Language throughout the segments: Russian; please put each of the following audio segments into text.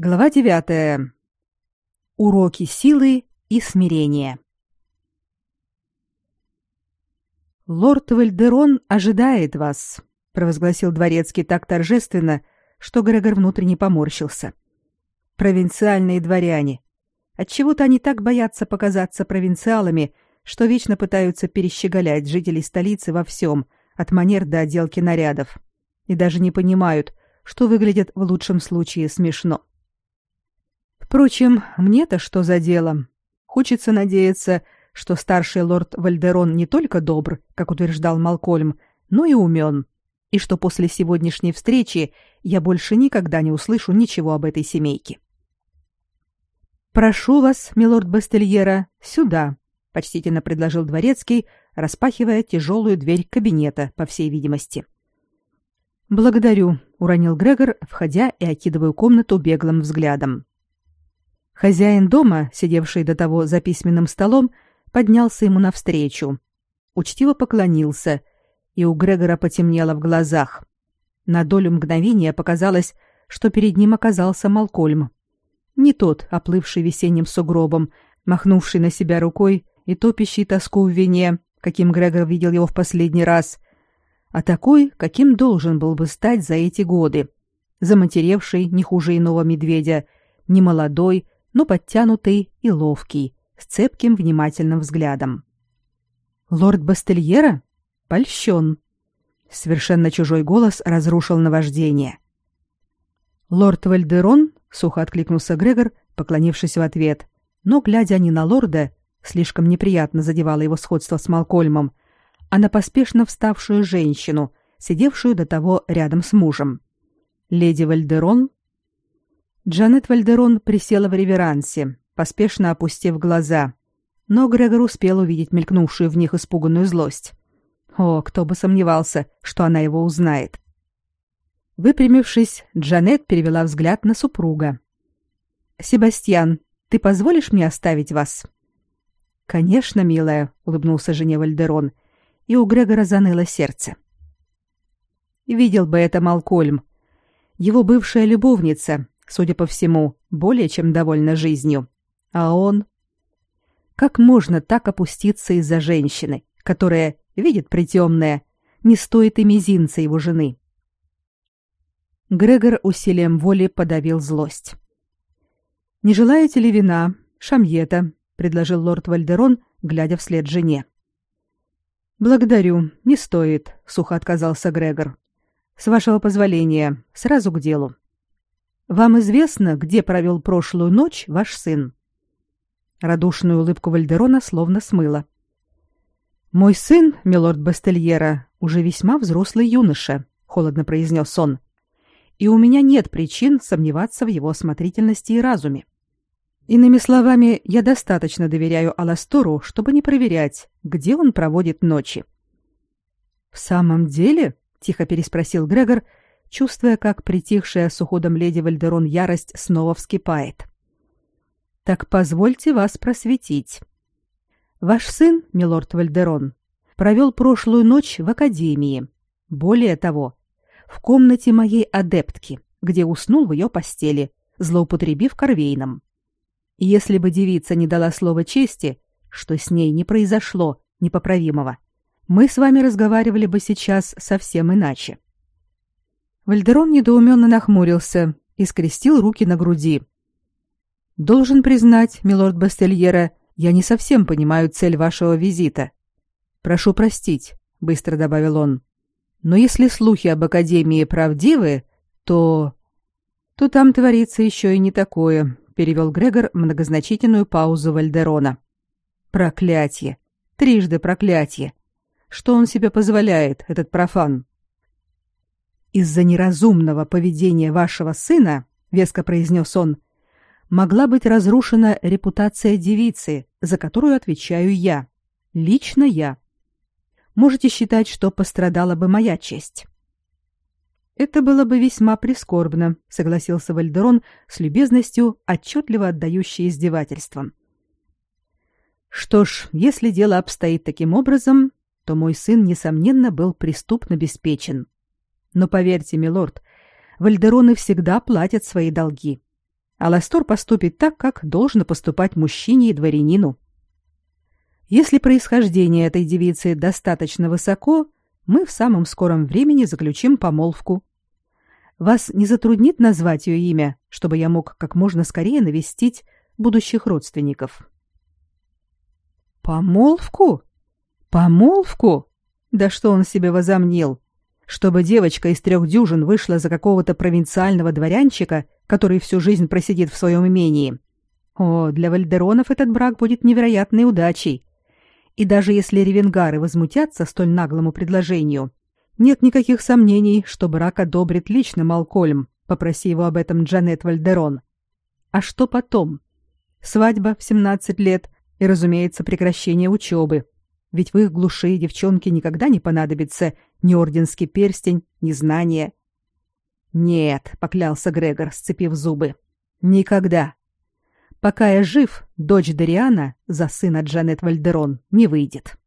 Глава 9. Уроки силы и смирения. Лорд Вальдерон ожидает вас, провозгласил дворецкий так торжественно, что Грегор внутренне поморщился. Провинциальные дворяне. Отчего-то они так боятся показаться провинциалами, что вечно пытаются перещеголять жителей столицы во всем, от манер до отделки нарядов, и даже не понимают, что выглядит в лучшем случае смешно. Впрочем, мне-то что за дело? Хочется надеяться, что старший лорд Вальдерон не только добр, как утверждал Малкольм, но и умен, и что после сегодняшней встречи я больше никогда не услышу ничего об этой семейке. «Прошу вас, милорд Бастельера, сюда», — почтительно предложил дворецкий, распахивая тяжелую дверь кабинета, по всей видимости. «Благодарю», — уронил Грегор, входя и окидывая комнату беглым взглядом. Хозяин дома, сидевший до того за письменным столом, поднялся ему навстречу, учтиво поклонился, и у Грегора потемнело в глазах. На долю мгновения показалось, что перед ним оказался Малкольм. Не тот, оплывший весенним сугробом, махнувший на себя рукой и топящий тоску в вине, каким Грегор видел его в последний раз, а такой, каким должен был бы стать за эти годы, заматеревший не хуже иного медведя, не молодой, но подтянутый и ловкий, с цепким внимательным взглядом. Лорд Бастельера польщен. Совершенно чужой голос разрушил наваждение. Лорд Вальдерон сухо откликнулся Грегор, поклонившись в ответ, но глядя не на лорда, слишком неприятно задевало его сходство с Малкольмом, а на поспешно вставшую женщину, сидевшую до того рядом с мужем. Леди Вальдерон Джанет Вальдерон присела в реверансе, поспешно опустив глаза, но Грегор успел увидеть мелькнувшую в них испуганную злость. О, кто бы сомневался, что она его узнает. Выпрямившись, Джанет перевела взгляд на супруга. «Себастьян, ты позволишь мне оставить вас?» «Конечно, милая», — улыбнулся жене Вальдерон, и у Грегора заныло сердце. Видел бы это Малкольм. Его бывшая любовница, судя по всему, более чем довольна жизнью. А он... Как можно так опуститься из-за женщины, которая, видит притемное, не стоит и мизинца его жены? Грегор усилием воли подавил злость. «Не желаете ли вина, шамьета?» — предложил лорд Вальдерон, глядя вслед жене. «Благодарю, не стоит», — сухо отказался Грегор. «С вашего позволения, сразу к делу. Вам известно, где провел прошлую ночь ваш сын?» Радушную улыбку Вальдерона словно смыло. «Мой сын, милорд Бастельера, уже весьма взрослый юноша», — холодно произнес он. «И у меня нет причин сомневаться в его осмотрительности и разуме. Иными словами, я достаточно доверяю Аластору, чтобы не проверять, где он проводит ночи». «В самом деле?» — тихо переспросил Грегор, чувствуя, как притихшая с уходом леди Вальдерон ярость снова вскипает. Так позвольте вас просветить. Ваш сын, милорд Вальдерон, провел прошлую ночь в академии. Более того, в комнате моей адептки, где уснул в ее постели, злоупотребив корвейном. И если бы девица не дала слова чести, что с ней не произошло непоправимого, мы с вами разговаривали бы сейчас совсем иначе. Вальдерон недоуменно нахмурился и скрестил руки на груди. «Должен признать, милорд Бастельера, я не совсем понимаю цель вашего визита. Прошу простить», — быстро добавил он. «Но если слухи об Академии правдивы, то...» «То там творится еще и не такое», — перевел Грегор многозначительную паузу Вальдерона. «Проклятье! Трижды проклятье! Что он себе позволяет, этот профан?» Из-за неразумного поведения вашего сына, веско произнес он, могла быть разрушена репутация девицы, за которую отвечаю я, лично я. Можете считать, что пострадала бы моя честь. Это было бы весьма прискорбно, согласился Вальдерон с любезностью, отчетливо отдающей издевательством. Что ж, если дело обстоит таким образом, то мой сын несомненно был преступно обеспечен. Но поверьте, милорд, вальдероны всегда платят свои долги. Аластор поступит так, как должно поступать мужчине и дворянину. Если происхождение этой девицы достаточно высоко, мы в самом скором времени заключим помолвку. Вас не затруднит назвать ее имя, чтобы я мог как можно скорее навестить будущих родственников. Помолвку? Помолвку? Да что он себе возомнил? Чтобы девочка из трех дюжин вышла за какого-то провинциального дворянчика, который всю жизнь просидит в своем имении. О, для вальдеронов этот брак будет невероятной удачей. И даже если ревенгары возмутятся столь наглому предложению, нет никаких сомнений, что брак одобрит лично Малкольм, попроси его об этом Джанет Вальдерон. А что потом? Свадьба в 17 лет и, разумеется, прекращение учебы. Ведь в их глуши девчонке никогда не понадобится ни орденский перстень, ни знания. «Нет», — поклялся Грегор, сцепив зубы, — «никогда. Пока я жив, дочь Дариана за сына Джанет Вальдерон не выйдет».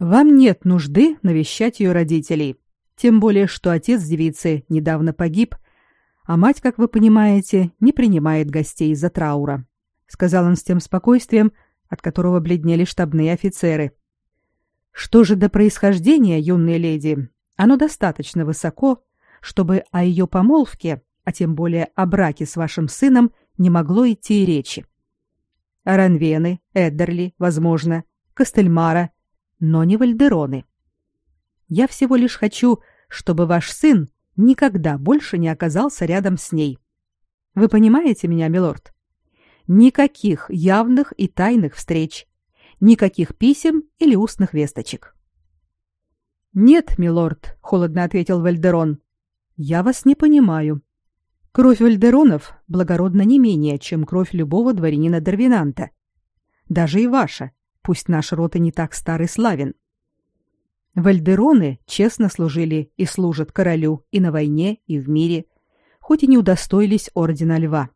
Вам нет нужды навещать ее родителей, тем более что отец девицы недавно погиб, а мать, как вы понимаете, не принимает гостей из-за траура, сказал он с тем спокойствием, от которого бледнели штабные офицеры. Что же до происхождения юной леди, оно достаточно высоко, чтобы о ее помолвке, а тем более о браке с вашим сыном, не могло идти и речи. Ранвены, Эддерли, возможно, Костельмара но не Вальдероны. Я всего лишь хочу, чтобы ваш сын никогда больше не оказался рядом с ней. Вы понимаете меня, милорд? Никаких явных и тайных встреч, никаких писем или устных весточек. Нет, милорд, холодно ответил Вальдерон. Я вас не понимаю. Кровь Вальдеронов благородна не менее, чем кровь любого дворянина Дарвинанта. Даже и ваша, пусть наш род и не так старый славен. Вальдероны честно служили и служат королю и на войне, и в мире, хоть и не удостоились ордена льва.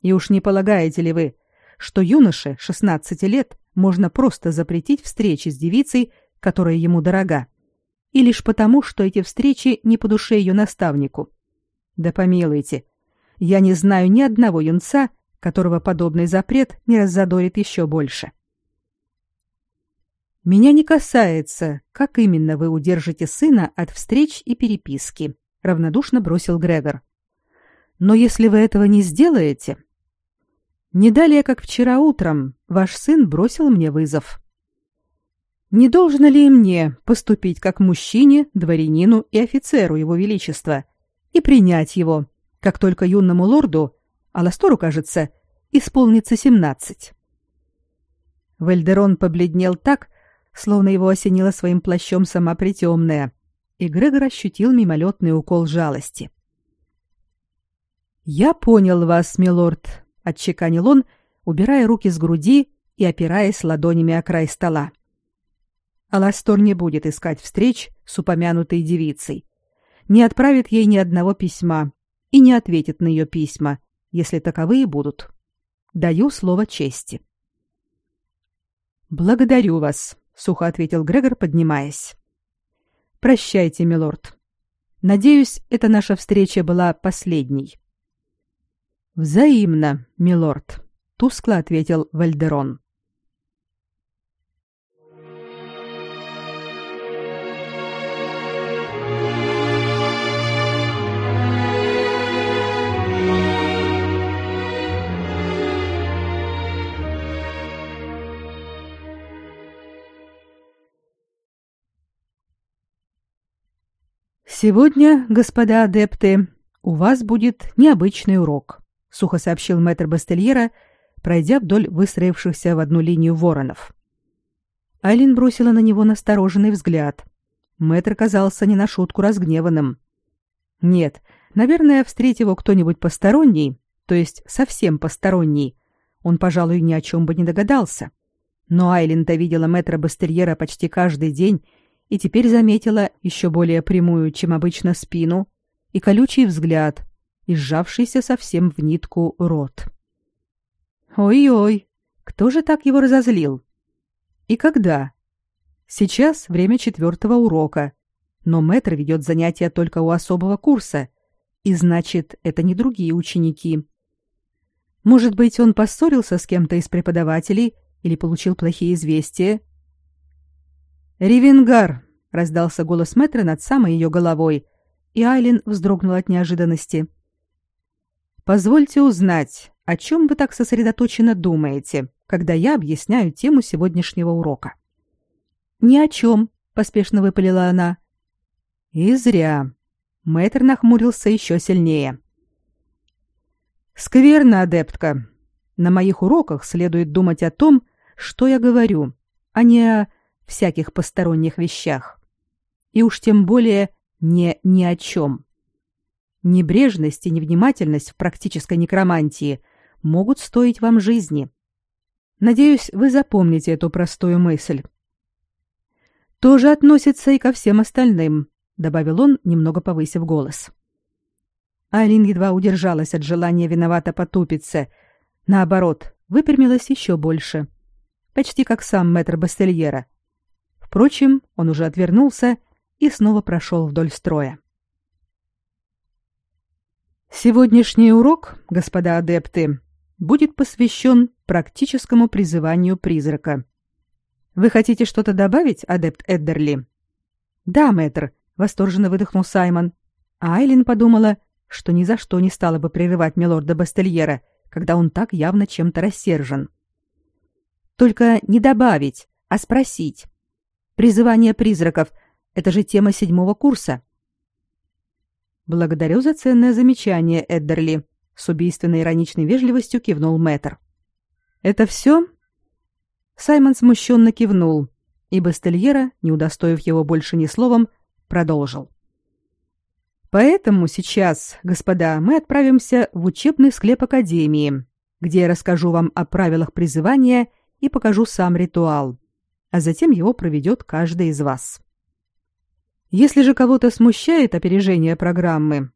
И уж не полагаете ли вы, что юноше 16 лет можно просто запретить встречи с девицей, которая ему дорога, и лишь потому, что эти встречи не по душе ее наставнику? Да помилуйте, я не знаю ни одного юнца, которого подобный запрет не раззадорит еще больше. — меня не касается, как именно вы удержите сына от встреч и переписки, равнодушно бросил Грегор. Но если вы этого не сделаете, не далее, как вчера утром, ваш сын бросил мне вызов. Не должно ли мне поступить как мужчине, дворянину и офицеру его величества и принять его, как только юному лорду, Аластору, кажется, исполнится семнадцать? Вальдерон побледнел так, словно его осенило своим плащом сама притемная, и Грегор ощутил мимолетный укол жалости. «Я понял вас, милорд», — отчеканил он, убирая руки с груди и опираясь ладонями о край стола. Аластор не будет искать встреч с упомянутой девицей, не отправит ей ни одного письма и не ответит на ее письма, если таковые будут. Даю слово чести. Благодарю вас, сухо ответил Грегор, поднимаясь. Прощайте, милорд. Надеюсь, эта наша встреча была последней. Взаимно, милорд, тускло ответил Вальдерон. Сегодня, господа адепты, у вас будет необычный урок, сухо сообщил мэтр Бастельера, пройдя вдоль выстроившихся в одну линию воронов. Айлин бросила на него настороженный взгляд. Мэтр казался не на шутку разгневанным. Нет, наверное, встретив его кто-нибудь посторонний, то есть совсем посторонний, он, пожалуй, ни о чем бы не догадался. Но Айлин-то видела мэтра Бастерьера почти каждый день и теперь заметила еще более прямую, чем обычно, спину и колючий взгляд, и сжавшийся совсем в нитку рот. Ой-ой, кто же так его разозлил? И когда? Сейчас время четвертого урока, но мэтр ведет занятия только у особого курса, И значит, это не другие ученики. Может быть, он поссорился с кем-то из преподавателей или получил плохие известия? «Ревенгар!» — раздался голос мэтра над самой ее головой, и Айлин вздрогнула от неожиданности. «Позвольте узнать, о чем вы так сосредоточенно думаете, когда я объясняю тему сегодняшнего урока?» «Ни о чем», — поспешно выпалила она. «И зря». Мэтр нахмурился еще сильнее. «Скверно, адептка. На моих уроках следует думать о том, что я говорю, а не о всяких посторонних вещах. И уж тем более не ни о чем. Небрежность и невнимательность в практической некромантии могут стоить вам жизни. Надеюсь, вы запомните эту простую мысль. Тоже относится и ко всем остальным, добавил он, немного повысив голос. Айлин едва удержалась от желания виновато потупиться. Наоборот, выпрямилась еще больше. Почти как сам мэтр Бастельера. Впрочем, он уже отвернулся и снова прошел вдоль строя. Сегодняшний урок, господа адепты, будет посвящен практическому призыванию призрака. Вы хотите что-то добавить, адепт Эддерли? Да, мэтр, восторженно выдохнул Саймон. Айлин подумала, что ни за что не стала бы прерывать милорда Бастельера, когда он так явно чем-то рассержен. Только не добавить, а спросить. Призывание призраков — это же тема седьмого курса. Благодарю за ценное замечание, Эддерли, с убийственной ироничной вежливостью кивнул Мэтр. Это все? Саймон смущенно кивнул, и Бастельера, не удостоив его больше ни словом, продолжил. Поэтому сейчас, господа, мы отправимся в учебный склеп Академии, где я расскажу вам о правилах призывания и покажу сам ритуал, а затем его проведет каждый из вас. Если же кого-то смущает опережение программы,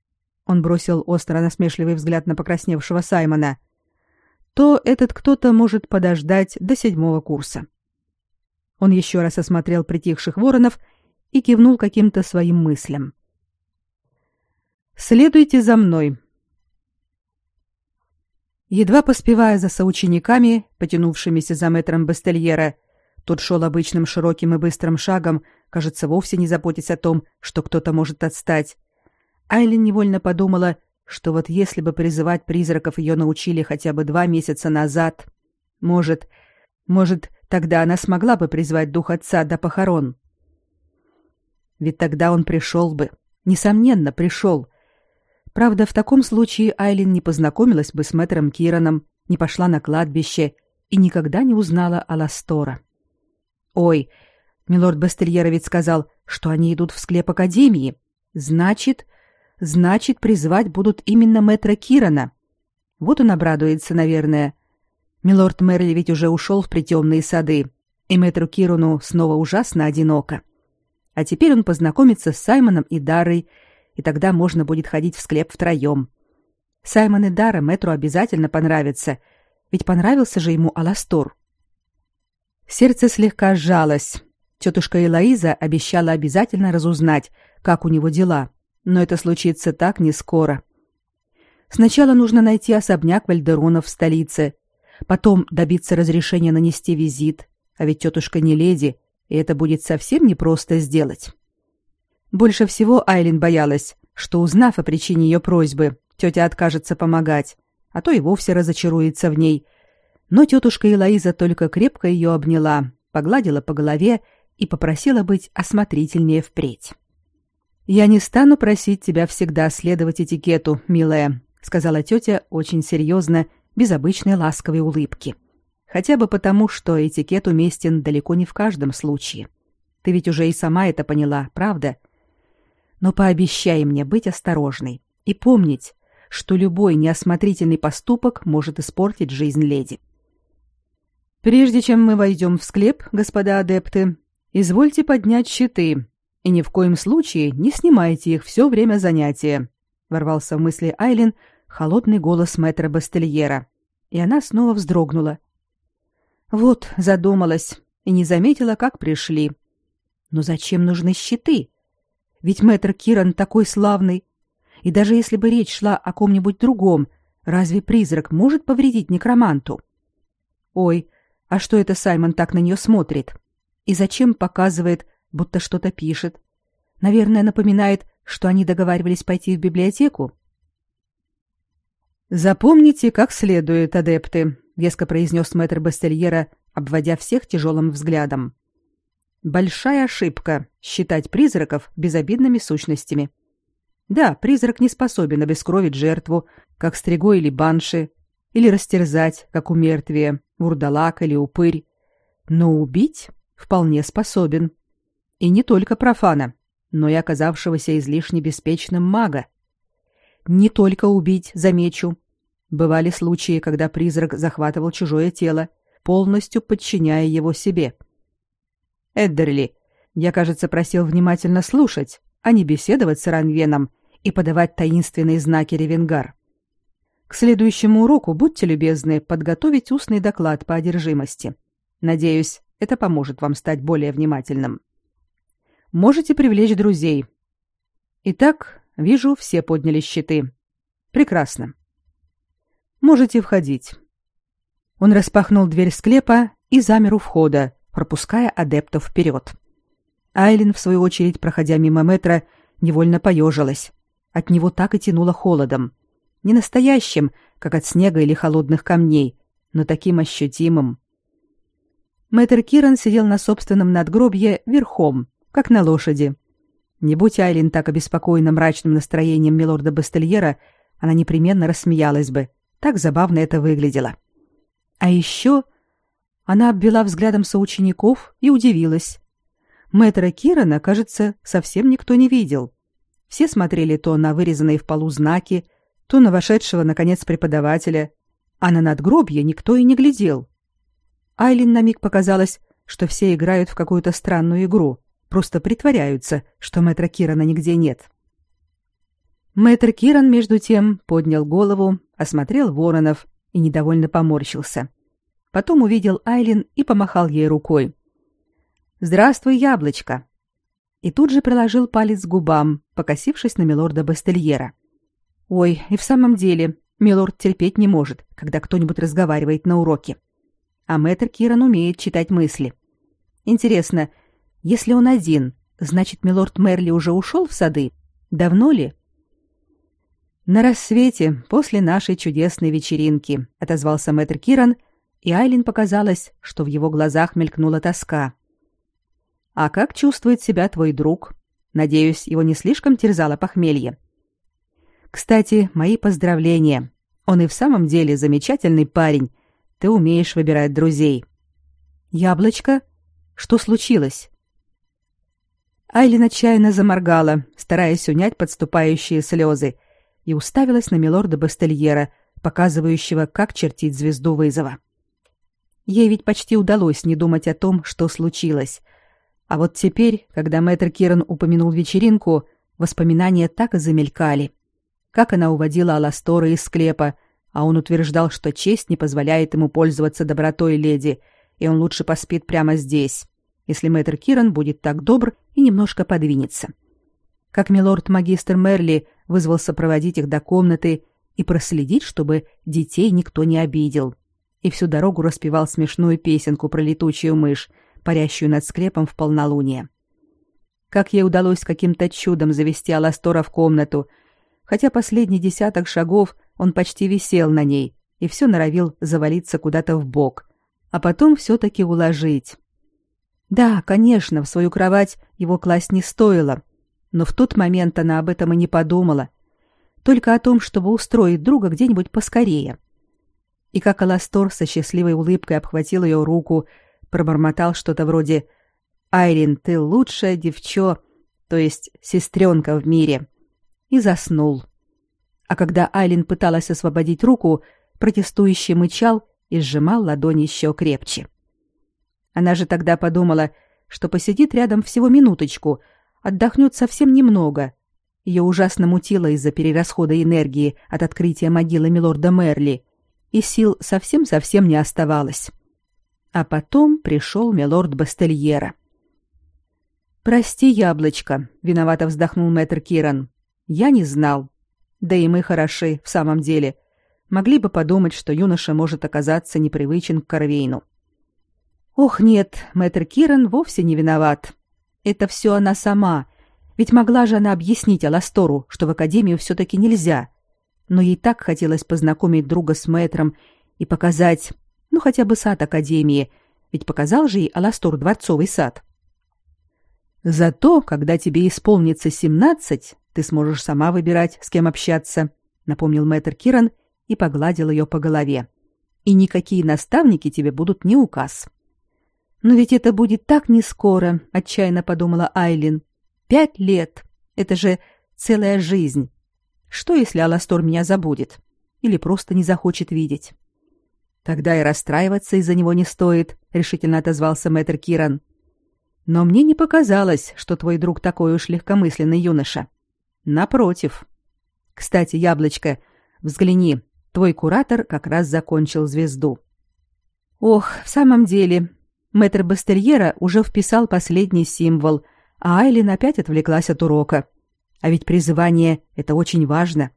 он бросил остро насмешливый взгляд на покрасневшего Саймона, то этот кто-то может подождать до седьмого курса. Он еще раз осмотрел притихших воронов и кивнул каким-то своим мыслям. Следуйте за мной. Едва поспевая за соучениками, потянувшимися за метром Бастельера, тот шел обычным широким и быстрым шагом, кажется, вовсе не заботясь о том, что кто-то может отстать. Айлин невольно подумала, что вот если бы призывать призраков ее научили хотя бы два месяца назад, может, может, тогда она смогла бы призвать дух отца до похорон. Ведь тогда он пришел бы, несомненно, пришел. Правда, в таком случае Айлин не познакомилась бы с мэтром Кираном, не пошла на кладбище и никогда не узнала о Ластора. Ой, милорд Бастельера сказал, что они идут в склеп Академии. Значит, Значит, призвать будут именно мэтра Кирана. Вот он обрадуется, наверное. Милорд Мерли ведь уже ушел в притемные сады, и мэтру Кирану снова ужасно одиноко. А теперь он познакомится с Саймоном и Дарой, и тогда можно будет ходить в склеп втроем. Саймон и Дара мэтру обязательно понравятся, ведь понравился же ему Аластор. Сердце слегка сжалось. Тетушка Элоиза обещала обязательно разузнать, как у него дела — но это случится так не скоро. Сначала нужно найти особняк Вальдеронов в столице, потом добиться разрешения нанести визит, а ведь тетушка не леди, и это будет совсем непросто сделать. Больше всего Айлин боялась, что, узнав о причине ее просьбы, тетя откажется помогать, а то и вовсе разочаруется в ней. Но тетушка Элоиза только крепко ее обняла, погладила по голове и попросила быть осмотрительнее впредь. Я не стану просить тебя всегда следовать этикету, милая, сказала тетя очень серьезно, без обычной ласковой улыбки. Хотя бы потому, что этикет уместен далеко не в каждом случае. Ты ведь уже и сама это поняла, правда? Но пообещай мне быть осторожной и помнить, что любой неосмотрительный поступок может испортить жизнь леди. Прежде чем мы войдем в склеп, господа адепты, извольте поднять щиты, и ни в коем случае не снимайте их все время занятия, ворвался в мысли Айлин холодный голос мэтра Бастельера, и она снова вздрогнула. Вот, задумалась и не заметила, как пришли. Но зачем нужны щиты? Ведь мэтр Киран такой славный. И даже если бы речь шла о ком-нибудь другом, разве призрак может повредить некроманту? Ой, а что это Саймон так на нее смотрит? И зачем показывает, будто что-то пишет? Наверное, напоминает, что они договаривались пойти в библиотеку. Запомните, как следует, адепты, веско произнес мэтр Бастельера, обводя всех тяжелым взглядом. Большая ошибка считать призраков безобидными сущностями. Да, призрак не способен обескровить жертву, как стрего или банши, или растерзать, как у мертвия, вурдалак или упырь. Но убить вполне способен. И не только профана, но и оказавшегося излишне беспечным мага. Не только убить, замечу. Бывали случаи, когда призрак захватывал чужое тело, полностью подчиняя его себе. Эддерли, я, кажется, просил внимательно слушать, а не беседовать с Ранвеном и подавать таинственные знаки Ревенгар. К следующему уроку будьте любезны подготовить устный доклад по одержимости. Надеюсь, это поможет вам стать более внимательным. Можете привлечь друзей. Итак, вижу, все подняли щиты. Прекрасно. Можете входить. Он распахнул дверь склепа и замер у входа, пропуская адептов вперед. Айлин, в свою очередь, проходя мимо метра, невольно поежилась. От него так и тянуло холодом. Не настоящим, как от снега или холодных камней, но таким ощутимым. Мэтр Киран сидел на собственном надгробье верхом, как на лошади. Не будь Айлин так обеспокоена мрачным настроением милорда Бастельера, она непременно рассмеялась бы. Так забавно это выглядело. А еще она обвела взглядом соучеников и удивилась. Мэтра Кирана, кажется, совсем никто не видел. Все смотрели то на вырезанные в полу знаки, то на вошедшего, наконец, преподавателя, а на надгробье никто и не глядел. Айлин на миг показалось, что все играют в какую-то странную игру, просто притворяются, что мэтра Кирана нигде нет. Мэтр Киран, между тем, поднял голову, осмотрел воронов и недовольно поморщился. Потом увидел Айлин и помахал ей рукой. «Здравствуй, яблочко!» И тут же приложил палец к губам, покосившись на милорда Бастельера. «Ой, и в самом деле, милорд терпеть не может, когда кто-нибудь разговаривает на уроке. А мэтр Киран умеет читать мысли. Интересно, если он один, значит, милорд Мерли уже ушел в сады? Давно ли? На рассвете, после нашей чудесной вечеринки, отозвался мэтр Киран, и Айлин показалось, что в его глазах мелькнула тоска. А как чувствует себя твой друг? Надеюсь, его не слишком терзало похмелье. Кстати, мои поздравления. Он и в самом деле замечательный парень ты умеешь выбирать друзей. Яблочко? Что случилось? Айлин отчаянно заморгала, стараясь унять подступающие слезы, и уставилась на милорда Бастельера, показывающего, как чертить звезду вызова. Ей ведь почти удалось не думать о том, что случилось. А вот теперь, когда мэтр Киран упомянул вечеринку, воспоминания так и замелькали. Как она уводила Аластора из склепа, а он утверждал, что честь не позволяет ему пользоваться добротой леди, и он лучше поспит прямо здесь, если мэтр Киран будет так добр и немножко подвинется. Как милорд-магистр Мерли вызвался проводить их до комнаты и проследить, чтобы детей никто не обидел, и всю дорогу распевал смешную песенку про летучую мышь, парящую над скрепом в полнолуние. Как ей удалось каким-то чудом завести Аластора в комнату, хотя последний десяток шагов он почти висел на ней и все норовил завалиться куда-то в бок, а потом все-таки уложить. Да, конечно, в свою кровать его класть не стоило, но в тот момент она об этом и не подумала, только о том, чтобы устроить друга где-нибудь поскорее. И как Аластор со счастливой улыбкой обхватил ее руку, пробормотал что-то вроде «Айрин, ты лучшая девчо, то есть сестренка в мире», и заснул а когда Айлин пыталась освободить руку, протестующий мычал и сжимал ладонь еще крепче. Она же тогда подумала, что посидит рядом всего минуточку, отдохнет совсем немного. Ее ужасно мутило из-за перерасхода энергии от открытия могилы милорда Мерли, и сил совсем-совсем не оставалось. А потом пришел милорд Бастельера. «Прости, яблочко», — виновато вздохнул мэтр Киран. «Я не знал. Да и мы хороши, в самом деле. Могли бы подумать, что юноша может оказаться непривычен к Корвейну. Ох, нет, мэтр Киран вовсе не виноват. Это все она сама. Ведь могла же она объяснить Аластору, что в академию все-таки нельзя. Но ей так хотелось познакомить друга с мэтром и показать, ну хотя бы сад академии, ведь показал же ей Аластор дворцовый сад. Зато, когда тебе исполнится семнадцать, ты сможешь сама выбирать, с кем общаться, напомнил мэтр Киран и погладил ее по голове. И никакие наставники тебе будут не указ. Но ведь это будет так не скоро, отчаянно подумала Айлин. Пять лет. Это же целая жизнь. Что, если Аластор меня забудет? Или просто не захочет видеть? Тогда и расстраиваться из-за него не стоит, решительно отозвался мэтр Киран. Но мне не показалось, что твой друг такой уж легкомысленный юноша. Напротив. Кстати, яблочко, взгляни, Твой куратор как раз закончил звезду. Ох, в самом деле, мэтр Бастерьера уже вписал последний символ, а Айлин опять отвлеклась от урока. А ведь призывание — это очень важно.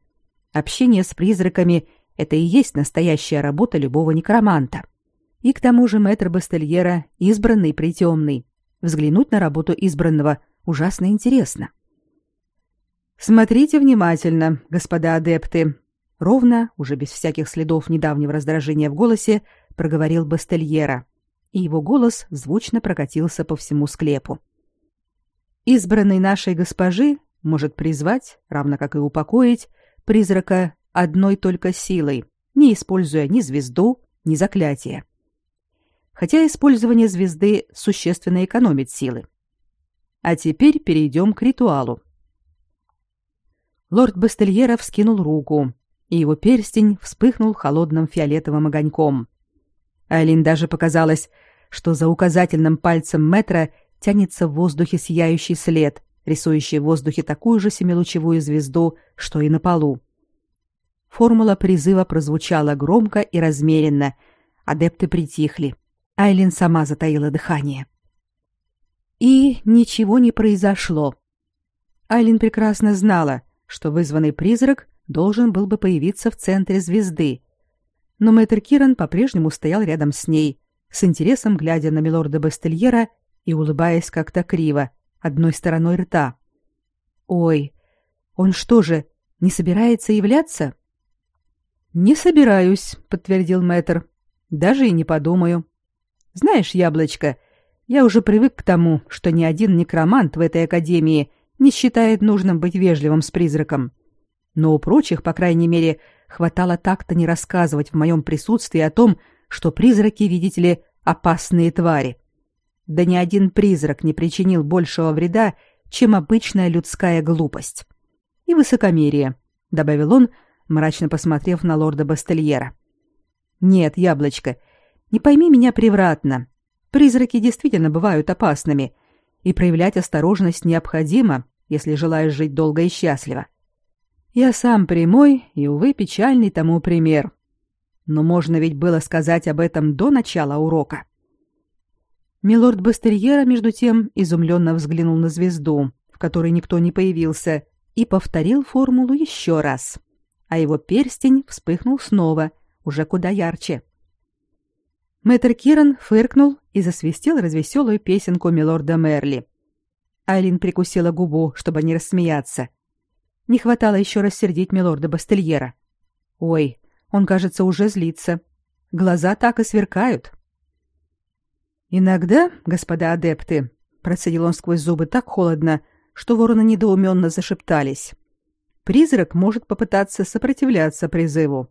Общение с призраками — это и есть настоящая работа любого некроманта. И к тому же мэтр Бастельера избранный притемный. Взглянуть на работу избранного ужасно интересно. Смотрите внимательно, господа адепты, ровно, уже без всяких следов недавнего раздражения в голосе, проговорил Бастельера, и его голос звучно прокатился по всему склепу. Избранный нашей госпожи может призвать, равно как и упокоить, призрака одной только силой, не используя ни звезду, ни заклятие. Хотя использование звезды существенно экономит силы. А теперь перейдем к ритуалу. Лорд Бастельера вскинул руку, и его перстень вспыхнул холодным фиолетовым огоньком. Айлин даже показалось, что за указательным пальцем метра тянется в воздухе сияющий след, рисующий в воздухе такую же семилучевую звезду, что и на полу. Формула призыва прозвучала громко и размеренно. Адепты притихли. Айлин сама затаила дыхание. И ничего не произошло. Айлин прекрасно знала, что вызванный призрак должен был бы появиться в центре звезды. Но мэтр Киран по-прежнему стоял рядом с ней, с интересом глядя на милорда Бастельера и улыбаясь как-то криво, одной стороной рта. «Ой, он что же, не собирается являться?» «Не собираюсь», — подтвердил мэтр. «Даже и не подумаю. Знаешь, яблочко, я уже привык к тому, что ни один некромант в этой академии не считает нужным быть вежливым с призраком но у прочих, по крайней мере, хватало так-то не рассказывать в моем присутствии о том, что призраки, видите ли, опасные твари. Да ни один призрак не причинил большего вреда, чем обычная людская глупость. И высокомерие, добавил он, мрачно посмотрев на лорда Бастельера. Нет, яблочко, не пойми меня превратно. Призраки действительно бывают опасными, и проявлять осторожность необходимо, если желаешь жить долго и счастливо. Я сам прямой и, увы, печальный тому пример. Но можно ведь было сказать об этом до начала урока. Милорд Бастерьера, между тем, изумленно взглянул на звезду, в которой никто не появился, и повторил формулу еще раз. А его перстень вспыхнул снова, уже куда ярче. Мэтр Киран фыркнул и засвистел развеселую песенку милорда Мерли. Айлин прикусила губу, чтобы не рассмеяться. Не хватало еще рассердить милорда Бастельера. Ой, он, кажется, уже злится. Глаза так и сверкают. Иногда, господа адепты, процедил он сквозь зубы так холодно, что вороны недоуменно зашептались. Призрак может попытаться сопротивляться призыву.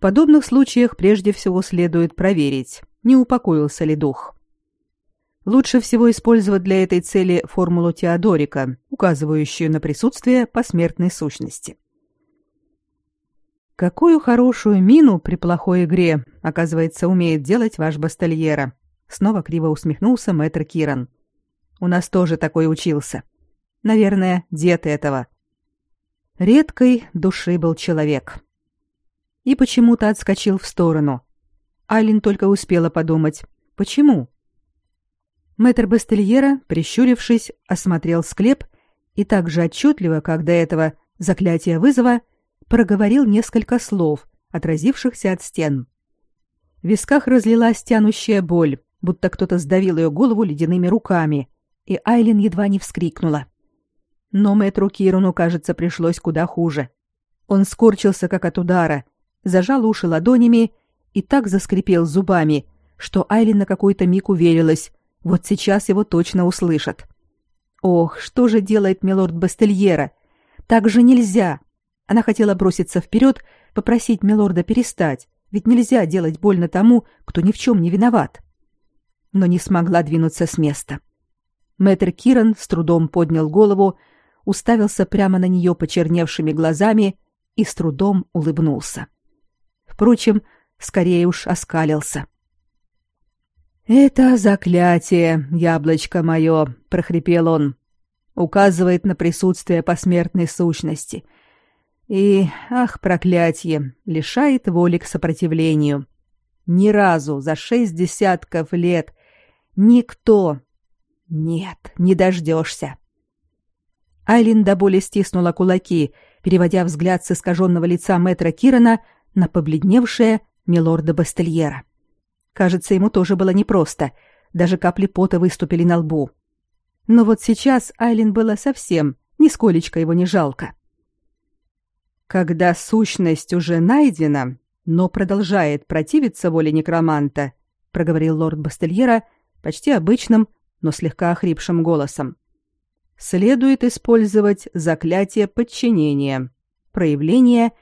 В подобных случаях прежде всего следует проверить, не упокоился ли дух. Лучше всего использовать для этой цели формулу Теодорика, указывающую на присутствие посмертной сущности. Какую хорошую мину при плохой игре, оказывается, умеет делать ваш бастельера. Снова криво усмехнулся мэтр Киран. У нас тоже такой учился. Наверное, дед этого. Редкой души был человек. И почему-то отскочил в сторону. Айлин только успела подумать, почему? Мэтр Бастельера, прищурившись, осмотрел склеп и так же отчетливо, как до этого, заклятие вызова, проговорил несколько слов, отразившихся от стен. В висках разлилась тянущая боль, будто кто-то сдавил ее голову ледяными руками, и Айлин едва не вскрикнула. Но мэтру Кирону, кажется, пришлось куда хуже. Он скорчился, как от удара, зажал уши ладонями и так заскрипел зубами, что Айлин на какой-то миг уверилась, вот сейчас его точно услышат. Ох, что же делает милорд Бастельера? Так же нельзя. Она хотела броситься вперед, попросить милорда перестать, ведь нельзя делать больно тому, кто ни в чем не виноват. Но не смогла двинуться с места. Мэтр Киран с трудом поднял голову, уставился прямо на нее почерневшими глазами и с трудом улыбнулся. Впрочем, скорее уж оскалился. «Это заклятие, яблочко мое», — прохрипел он, — «указывает на присутствие посмертной сущности. И, ах, проклятие, лишает воли к сопротивлению. Ни разу за шесть десятков лет никто... Нет, не дождешься». Айлин до боли стиснула кулаки, переводя взгляд с искаженного лица мэтра Кирана на побледневшее милорда Бастельера. Кажется, ему тоже было непросто, даже капли пота выступили на лбу. Но вот сейчас Айлин было совсем, нисколечко его не жалко. Когда сущность уже найдена, но продолжает противиться воле некроманта, проговорил лорд Бастельера почти обычным, но слегка охрипшим голосом. Следует использовать заклятие подчинения, проявление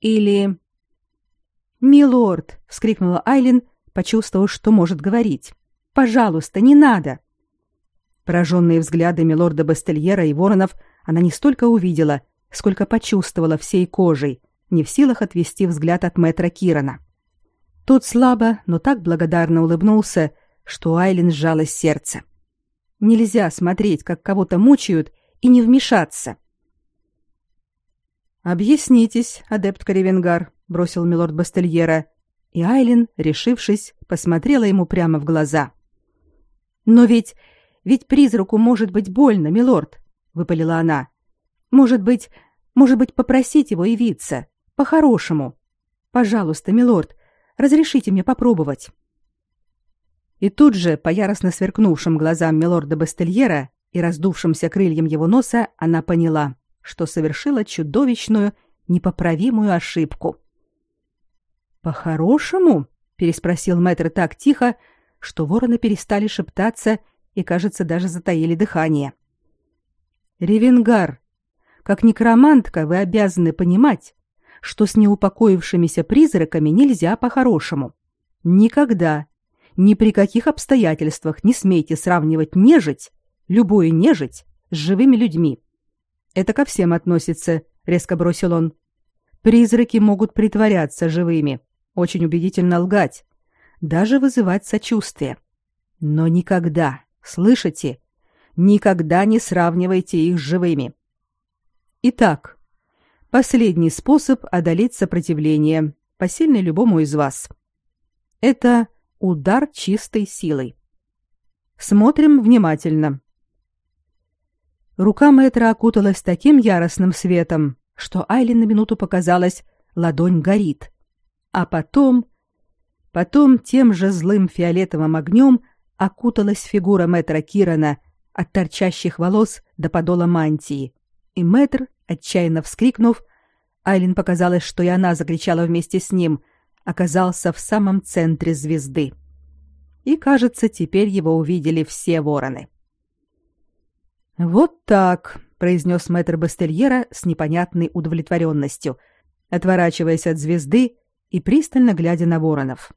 или «Милорд!» — вскрикнула Айлин, почувствовав, что может говорить. «Пожалуйста, не надо!» Пораженные взглядами лорда Бастельера и воронов она не столько увидела, сколько почувствовала всей кожей, не в силах отвести взгляд от мэтра Кирана. Тот слабо, но так благодарно улыбнулся, что Айлин сжалось сердце. Нельзя смотреть, как кого-то мучают, и не вмешаться. «Объяснитесь, адепт Каревенгар», бросил милорд Бастельера, и Айлин, решившись, посмотрела ему прямо в глаза. Но ведь ведь призраку может быть больно, милорд, выпалила она. Может быть, может быть, попросить его явиться по-хорошему. Пожалуйста, милорд, разрешите мне попробовать. И тут же, по яростно сверкнувшим глазам милорда Бастельера и раздувшимся крыльям его носа, она поняла, что совершила чудовищную, непоправимую ошибку. По-хорошему? переспросил мэтр так тихо, что вороны перестали шептаться и, кажется, даже затаили дыхание. Ревенгар, как некромантка вы обязаны понимать, что с неупокоившимися призраками нельзя по-хорошему. Никогда, ни при каких обстоятельствах не смейте сравнивать нежить, любую нежить, с живыми людьми. Это ко всем относится, резко бросил он. Призраки могут притворяться живыми, очень убедительно лгать, даже вызывать сочувствие. Но никогда, слышите, никогда не сравнивайте их с живыми. Итак, последний способ одолеть сопротивление, посильный любому из вас. Это удар чистой силой. Смотрим внимательно. Рука мэтра окуталась таким яростным светом, что Айлин на минуту показалось, ладонь горит а потом... Потом тем же злым фиолетовым огнем окуталась фигура мэтра Кирана от торчащих волос до подола мантии, и мэтр, отчаянно вскрикнув, Айлин показалось, что и она закричала вместе с ним, оказался в самом центре звезды. И, кажется, теперь его увидели все вороны. «Вот так», — произнес мэтр Бастельера с непонятной удовлетворенностью, отворачиваясь от звезды и пристально глядя на воронов.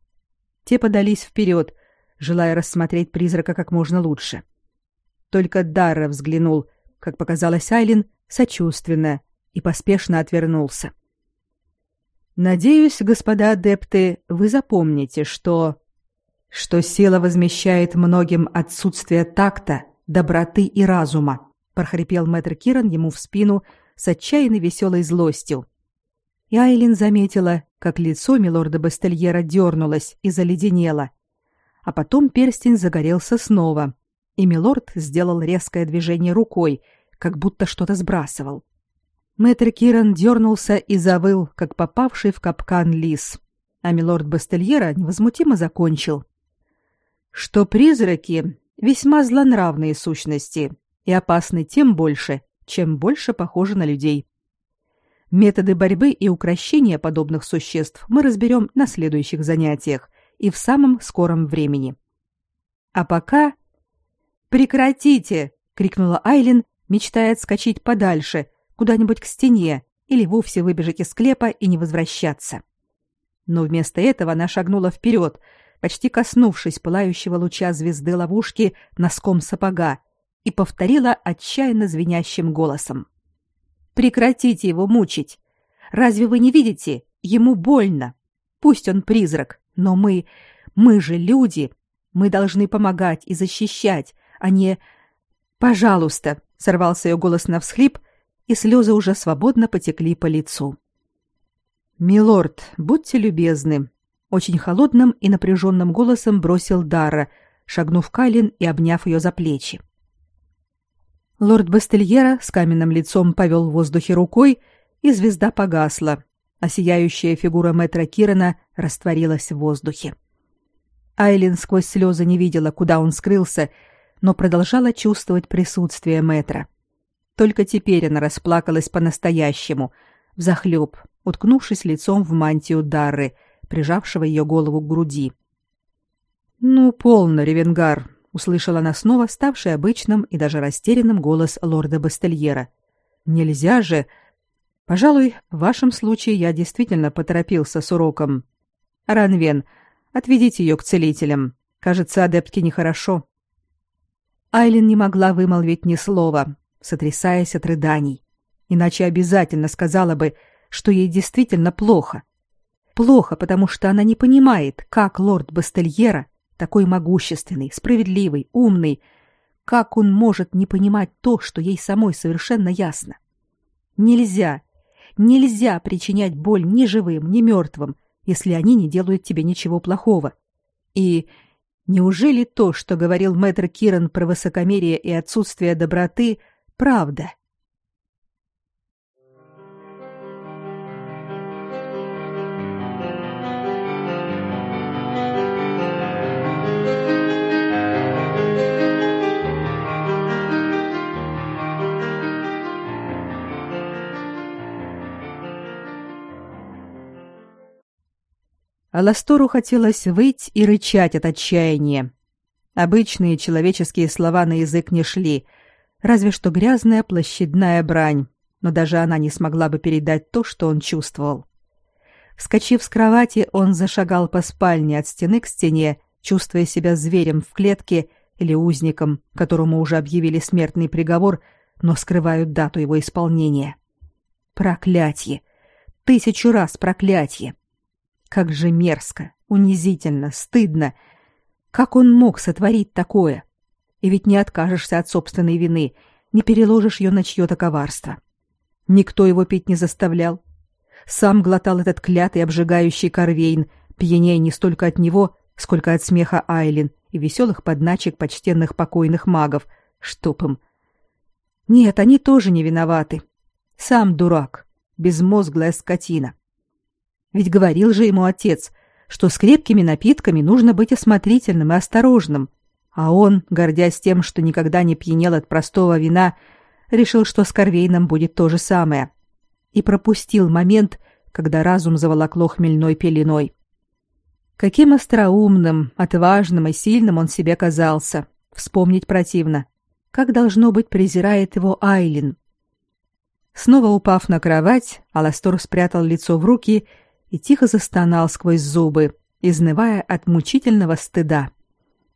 Те подались вперед, желая рассмотреть призрака как можно лучше. Только Дарра взглянул, как показалось Айлин, сочувственно и поспешно отвернулся. Надеюсь, господа адепты, вы запомните, что что сила возмещает многим отсутствие такта, доброты и разума, прохрипел мэтр Киран ему в спину с отчаянной веселой злостью. И Айлин заметила, как лицо милорда Бастельера дернулось и заледенело. А потом перстень загорелся снова, и милорд сделал резкое движение рукой, как будто что-то сбрасывал. Мэтр Киран дернулся и завыл, как попавший в капкан лис. А милорд Бастельера невозмутимо закончил. Что призраки — весьма злонравные сущности и опасны тем больше, чем больше похожи на людей. Методы борьбы и укрощения подобных существ мы разберем на следующих занятиях и в самом скором времени. А пока... «Прекратите!» — крикнула Айлин, мечтая отскочить подальше — куда-нибудь к стене или вовсе выбежать из склепа и не возвращаться. Но вместо этого она шагнула вперед, почти коснувшись пылающего луча звезды ловушки носком сапога, и повторила отчаянно звенящим голосом. «Прекратите его мучить! Разве вы не видите? Ему больно! Пусть он призрак, но мы... мы же люди! Мы должны помогать и защищать, а не... Пожалуйста!» — сорвался ее голос на всхлип, и слезы уже свободно потекли по лицу. «Милорд, будьте любезны», — очень холодным и напряженным голосом бросил Дара, шагнув Кайлин и обняв ее за плечи. Лорд Бастельера с каменным лицом повел в воздухе рукой, и звезда погасла, а сияющая фигура мэтра Кирана растворилась в воздухе. Айлин сквозь слезы не видела, куда он скрылся, но продолжала чувствовать присутствие мэтра. Только теперь она расплакалась по-настоящему, взахлеб, уткнувшись лицом в мантию Дарры, прижавшего ее голову к груди. «Ну, полно, Ревенгар», — услышала она снова ставший обычным и даже растерянным голос лорда Бастельера. «Нельзя же...» «Пожалуй, в вашем случае я действительно поторопился с уроком. Ранвен, отведите ее к целителям. Кажется, адептке нехорошо». Айлин не могла вымолвить ни слова, сотрясаясь от рыданий. Иначе обязательно сказала бы, что ей действительно плохо. Плохо, потому что она не понимает, как лорд Бастельера, такой могущественный, справедливый, умный, как он может не понимать то, что ей самой совершенно ясно. Нельзя, нельзя причинять боль ни живым, ни мертвым, если они не делают тебе ничего плохого. И неужели то, что говорил мэтр Киран про высокомерие и отсутствие доброты, правда. Аластору хотелось выть и рычать от отчаяния. Обычные человеческие слова на язык не шли — разве что грязная площадная брань, но даже она не смогла бы передать то, что он чувствовал. Вскочив с кровати, он зашагал по спальне от стены к стене, чувствуя себя зверем в клетке или узником, которому уже объявили смертный приговор, но скрывают дату его исполнения. Проклятье! Тысячу раз проклятье! Как же мерзко, унизительно, стыдно! Как он мог сотворить такое? И ведь не откажешься от собственной вины, не переложишь ее на чье-то коварство. Никто его пить не заставлял. Сам глотал этот клятый обжигающий корвейн, пьянее не столько от него, сколько от смеха Айлин и веселых подначек почтенных покойных магов, чтоб им. Нет, они тоже не виноваты. Сам дурак, безмозглая скотина. Ведь говорил же ему отец, что с крепкими напитками нужно быть осмотрительным и осторожным, а он, гордясь тем, что никогда не пьянел от простого вина, решил, что с Корвейном будет то же самое. И пропустил момент, когда разум заволокло хмельной пеленой. Каким остроумным, отважным и сильным он себе казался. Вспомнить противно. Как должно быть презирает его Айлин. Снова упав на кровать, Аластор спрятал лицо в руки и тихо застонал сквозь зубы, изнывая от мучительного стыда.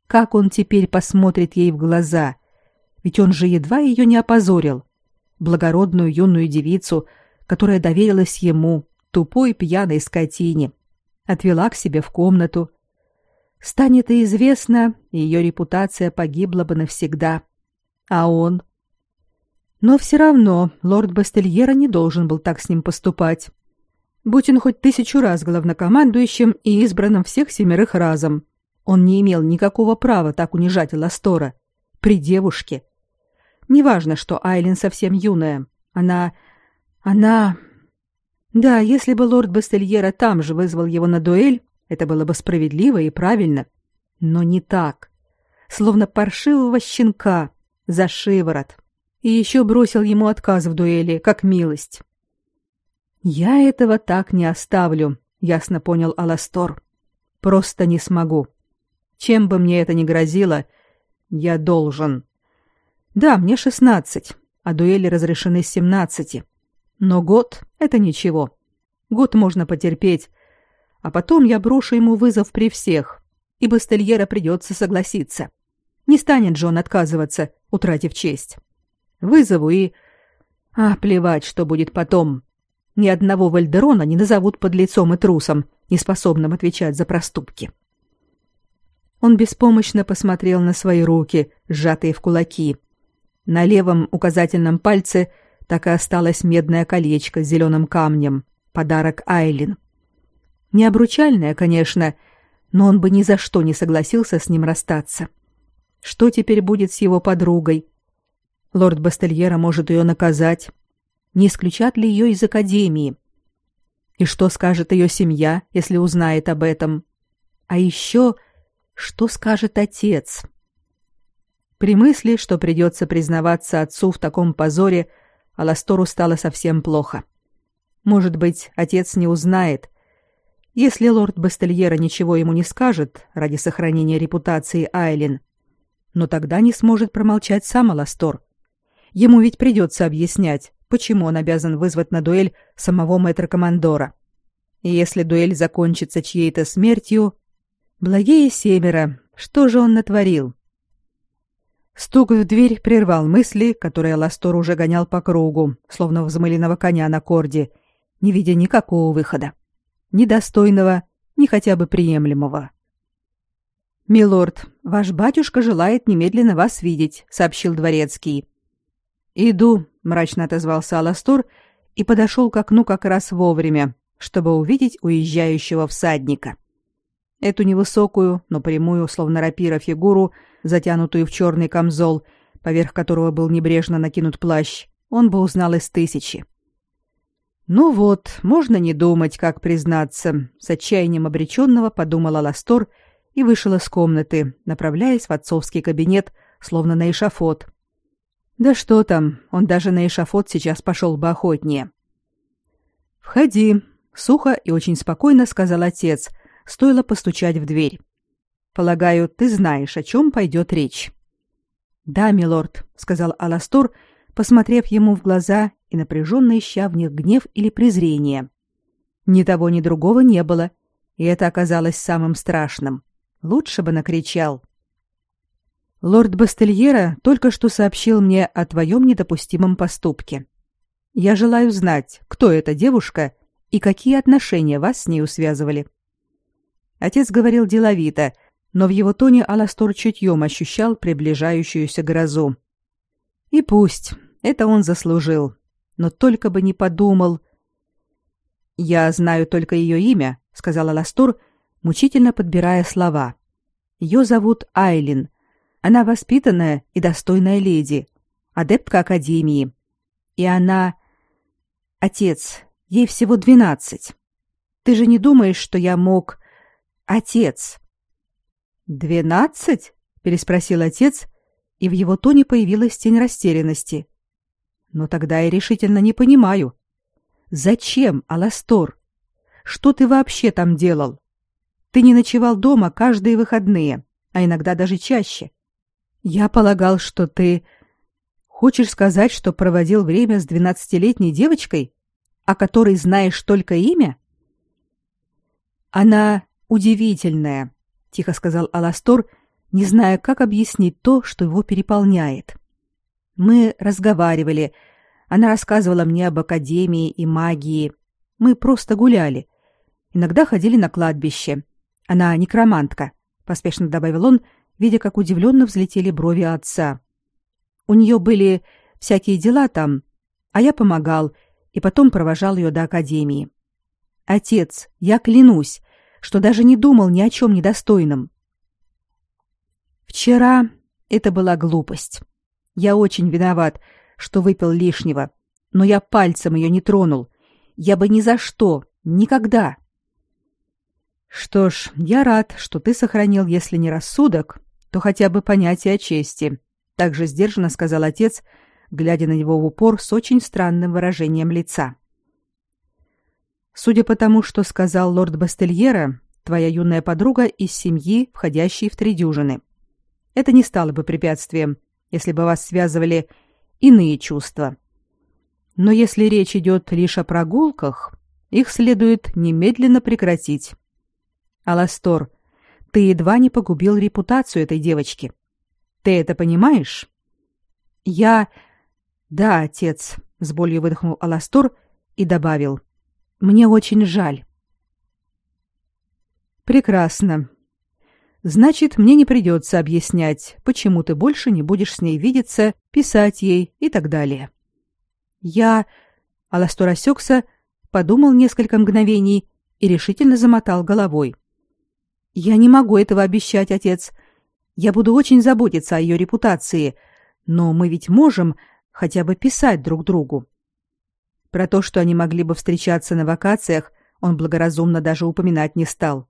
Как он теперь посмотрит ей в глаза? Ведь он же едва ее не опозорил. Благородную юную девицу, которая доверилась ему, тупой пьяной скотине, отвела к себе в комнату. Станет и известно, ее репутация погибла бы навсегда. А он... Но все равно лорд Бастельера не должен был так с ним поступать. Будь он хоть тысячу раз главнокомандующим и избранным всех семерых разом. Он не имел никакого права так унижать Ластора при девушке. Неважно, что Айлин совсем юная. Она... Она... Да, если бы лорд Бастельера там же вызвал его на дуэль, это было бы справедливо и правильно. Но не так. Словно паршивого щенка, за шиворот. И еще бросил ему отказ в дуэли, как милость. «Я этого так не оставлю», — ясно понял Аластор. «Просто не смогу. Чем бы мне это ни грозило, я должен. Да, мне шестнадцать, а дуэли разрешены с семнадцати. Но год — это ничего. Год можно потерпеть, а потом я брошу ему вызов при всех, и Бастельера придется согласиться. Не станет Джон отказываться, утратив честь. Вызову и... А, плевать, что будет потом. Ни одного Вальдерона не назовут подлецом и трусом, неспособным отвечать за проступки. Он беспомощно посмотрел на свои руки, сжатые в кулаки. На левом указательном пальце так и осталось медное колечко с зеленым камнем, подарок Айлин. Не обручальное, конечно, но он бы ни за что не согласился с ним расстаться. Что теперь будет с его подругой? Лорд Бастельера может ее наказать. Не исключат ли ее из академии? И что скажет ее семья, если узнает об этом? А еще, что скажет отец? При мысли, что придется признаваться отцу в таком позоре, Аластору стало совсем плохо. Может быть, отец не узнает. Если лорд Бастельера ничего ему не скажет ради сохранения репутации Айлин, но тогда не сможет промолчать сам Аластор. Ему ведь придется объяснять, почему он обязан вызвать на дуэль самого мэтра-командора. И если дуэль закончится чьей-то смертью... Благие семеро, что же он натворил? Стук в дверь прервал мысли, которые Ластор уже гонял по кругу, словно взмыленного коня на корде, не видя никакого выхода. Ни достойного, ни хотя бы приемлемого. «Милорд, ваш батюшка желает немедленно вас видеть», — сообщил дворецкий. «Иду», — мрачно отозвался Аластор и подошел к окну как раз вовремя, чтобы увидеть уезжающего всадника. Эту невысокую, но прямую, словно рапира, фигуру, затянутую в черный камзол, поверх которого был небрежно накинут плащ, он бы узнал из тысячи. «Ну вот, можно не думать, как признаться», — с отчаянием обреченного подумал Аластор и вышел из комнаты, направляясь в отцовский кабинет, словно на эшафот, да что там, он даже на эшафот сейчас пошел бы охотнее. «Входи», — сухо и очень спокойно сказал отец, стоило постучать в дверь. «Полагаю, ты знаешь, о чем пойдет речь». «Да, милорд», — сказал Аластор, посмотрев ему в глаза и напряженно ища в них гнев или презрение. Ни того, ни другого не было, и это оказалось самым страшным. Лучше бы накричал. Лорд Бастельера только что сообщил мне о твоем недопустимом поступке. Я желаю знать, кто эта девушка и какие отношения вас с ней связывали. Отец говорил деловито, но в его тоне Аластор чутьем ощущал приближающуюся грозу. И пусть, это он заслужил, но только бы не подумал. «Я знаю только ее имя», — сказал Аластор, мучительно подбирая слова. «Ее зовут Айлин, она воспитанная и достойная леди, адептка академии. И она... Отец, ей всего двенадцать. Ты же не думаешь, что я мог... Отец. «Двенадцать?» — переспросил отец, и в его тоне появилась тень растерянности. «Но тогда я решительно не понимаю. Зачем, Аластор? Что ты вообще там делал? Ты не ночевал дома каждые выходные, а иногда даже чаще. Я полагал, что ты хочешь сказать, что проводил время с двенадцатилетней девочкой, о которой знаешь только имя? Она удивительная, тихо сказал Аластор, не зная, как объяснить то, что его переполняет. Мы разговаривали. Она рассказывала мне об академии и магии. Мы просто гуляли. Иногда ходили на кладбище. Она некромантка, поспешно добавил он, видя, как удивленно взлетели брови отца. У нее были всякие дела там, а я помогал и потом провожал ее до академии. Отец, я клянусь, что даже не думал ни о чем недостойном. Вчера это была глупость. Я очень виноват, что выпил лишнего, но я пальцем ее не тронул. Я бы ни за что, никогда. Что ж, я рад, что ты сохранил, если не рассудок, то хотя бы понятие чести, также сдержанно сказал отец, глядя на него в упор с очень странным выражением лица. Судя по тому, что сказал лорд Бастельера, твоя юная подруга из семьи, входящей в три дюжины. Это не стало бы препятствием, если бы вас связывали иные чувства. Но если речь идет лишь о прогулках, их следует немедленно прекратить. Аластор, ты едва не погубил репутацию этой девочки. Ты это понимаешь? Я... Да, отец, с болью выдохнул Аластор и добавил. Мне очень жаль. Прекрасно. Значит, мне не придется объяснять, почему ты больше не будешь с ней видеться, писать ей и так далее. Я... Аластор осекся, подумал несколько мгновений и решительно замотал головой. Я не могу этого обещать, отец. Я буду очень заботиться о ее репутации, но мы ведь можем хотя бы писать друг другу. Про то, что они могли бы встречаться на вакациях, он благоразумно даже упоминать не стал.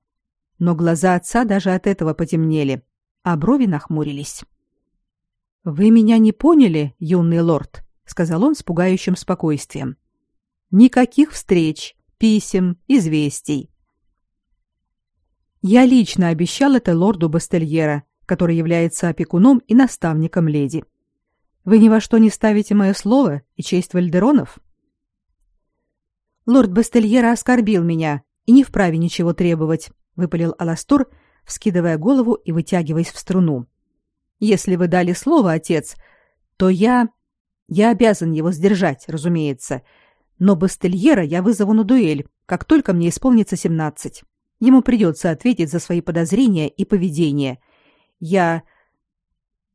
Но глаза отца даже от этого потемнели, а брови нахмурились. Вы меня не поняли, юный лорд, сказал он с пугающим спокойствием. Никаких встреч, писем, известий. Я лично обещал это лорду Бастельера, который является опекуном и наставником леди. Вы ни во что не ставите мое слово и честь Вальдеронов? Лорд Бастельера оскорбил меня и не вправе ничего требовать, выпалил Аластор, вскидывая голову и вытягиваясь в струну. Если вы дали слово, отец, то я я обязан его сдержать, разумеется. Но Бастельера я вызову на дуэль, как только мне исполнится семнадцать. Ему придется ответить за свои подозрения и поведение. Я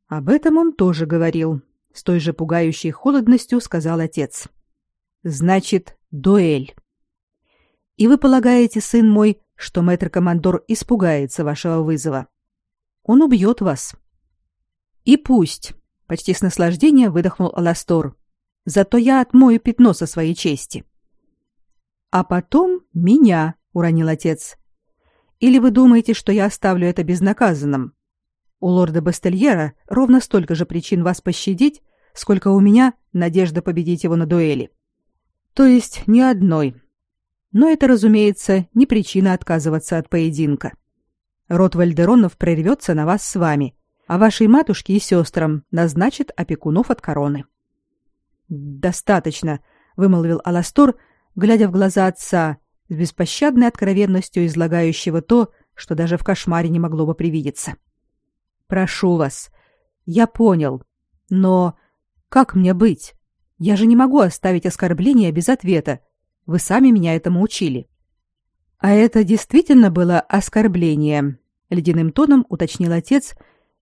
об этом он тоже говорил, с той же пугающей холодностью сказал отец. Значит, дуэль. И вы полагаете, сын мой, что мэтр-командор испугается вашего вызова? Он убьет вас. И пусть, Почти с наслаждением выдохнул Аластор. Зато я отмою пятно со своей чести. А потом меня, уронил отец. Или вы думаете, что я оставлю это безнаказанным? У лорда Бастельера ровно столько же причин вас пощадить, сколько у меня надежда победить его на дуэли. То есть ни одной. Но это, разумеется, не причина отказываться от поединка. Род Вальдеронов прервется на вас с вами, а вашей матушке и сестрам назначит опекунов от короны. Достаточно, вымолвил Аластор, глядя в глаза отца, с беспощадной откровенностью излагающего то, что даже в кошмаре не могло бы привидеться. Прошу вас. Я понял. Но как мне быть? Я же не могу оставить оскорбление без ответа. Вы сами меня этому учили. А это действительно было оскорбление, ледяным тоном уточнил отец,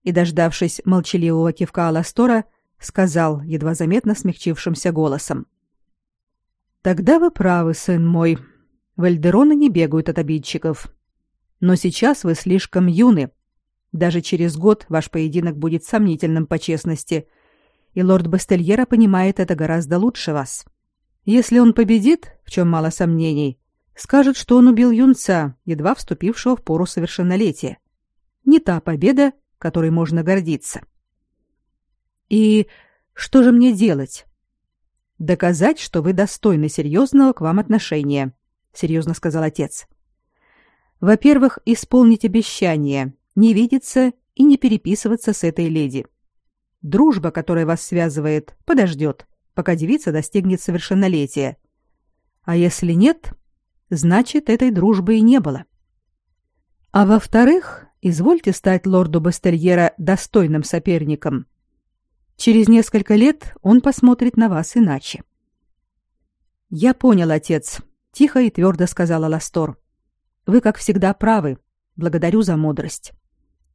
и, дождавшись молчаливого кивка Аластора, сказал едва заметно смягчившимся голосом: Тогда вы правы, сын мой. Вальдероны не бегают от обидчиков. Но сейчас вы слишком юны. Даже через год ваш поединок будет сомнительным по честности, и лорд Бастельера понимает это гораздо лучше вас. Если он победит, в чем мало сомнений, скажет, что он убил юнца, едва вступившего в пору совершеннолетия. Не та победа, которой можно гордиться. И что же мне делать? Доказать, что вы достойны серьезного к вам отношения, серьезно сказал отец. Во-первых, исполнить обещание не видеться и не переписываться с этой леди. Дружба, которая вас связывает, подождет, пока девица достигнет совершеннолетия. А если нет, значит, этой дружбы и не было. А во-вторых, извольте стать лорду Бастельера достойным соперником. Через несколько лет он посмотрит на вас иначе. Я понял, отец, тихо и твердо сказала Ластор. Вы, как всегда, правы. Благодарю за мудрость.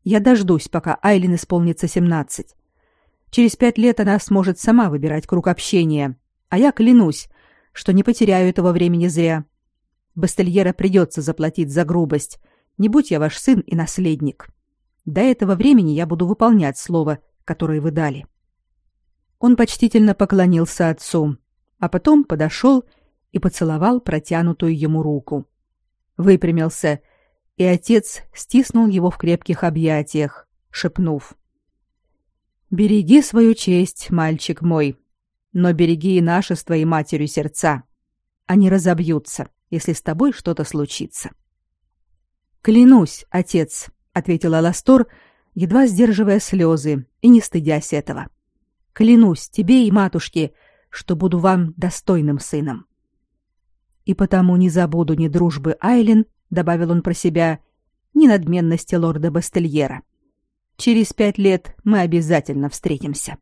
Я дождусь, пока Айлин исполнится семнадцать. Через пять лет она сможет сама выбирать круг общения, а я клянусь, что не потеряю этого времени зря. Бастельера придется заплатить за грубость, не будь я ваш сын и наследник. До этого времени я буду выполнять слово, которое вы дали. Он почтительно поклонился отцу, а потом подошел и поцеловал протянутую ему руку. Выпрямился, и отец стиснул его в крепких объятиях, шепнув: Береги свою честь, мальчик мой, но береги и наши с твоей матерью сердца. Они разобьются, если с тобой что-то случится. Клянусь, отец, ответила Ластор, едва сдерживая слезы и не стыдясь этого. Клянусь тебе и матушке, что буду вам достойным сыном. И потому не забуду ни дружбы Айлин, добавил он про себя, ни надменности лорда Бастельера. Через пять лет мы обязательно встретимся.